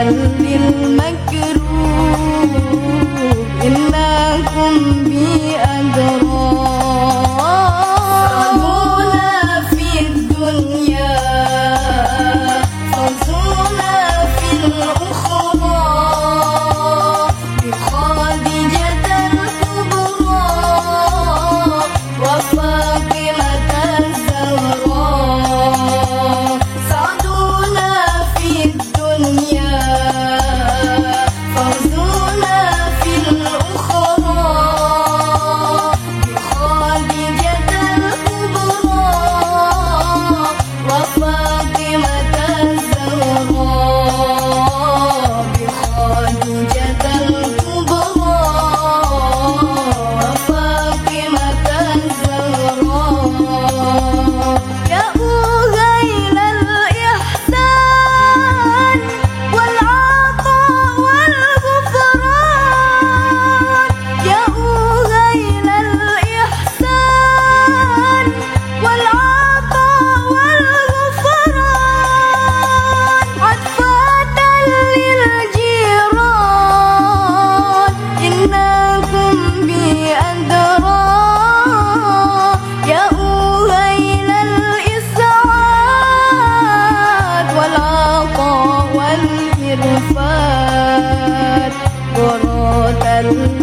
Berlin you.